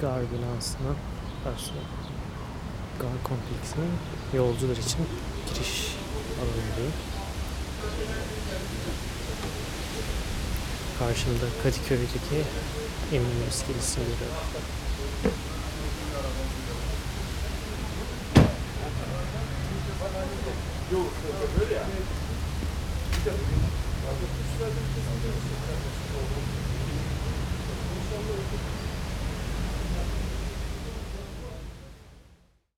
gar binasına karşı gar kompleksine yolcular için giriş alanı Karşımda Kadıköy'deki Eminönü iskelesini görüyorum. Yok, böyle ya.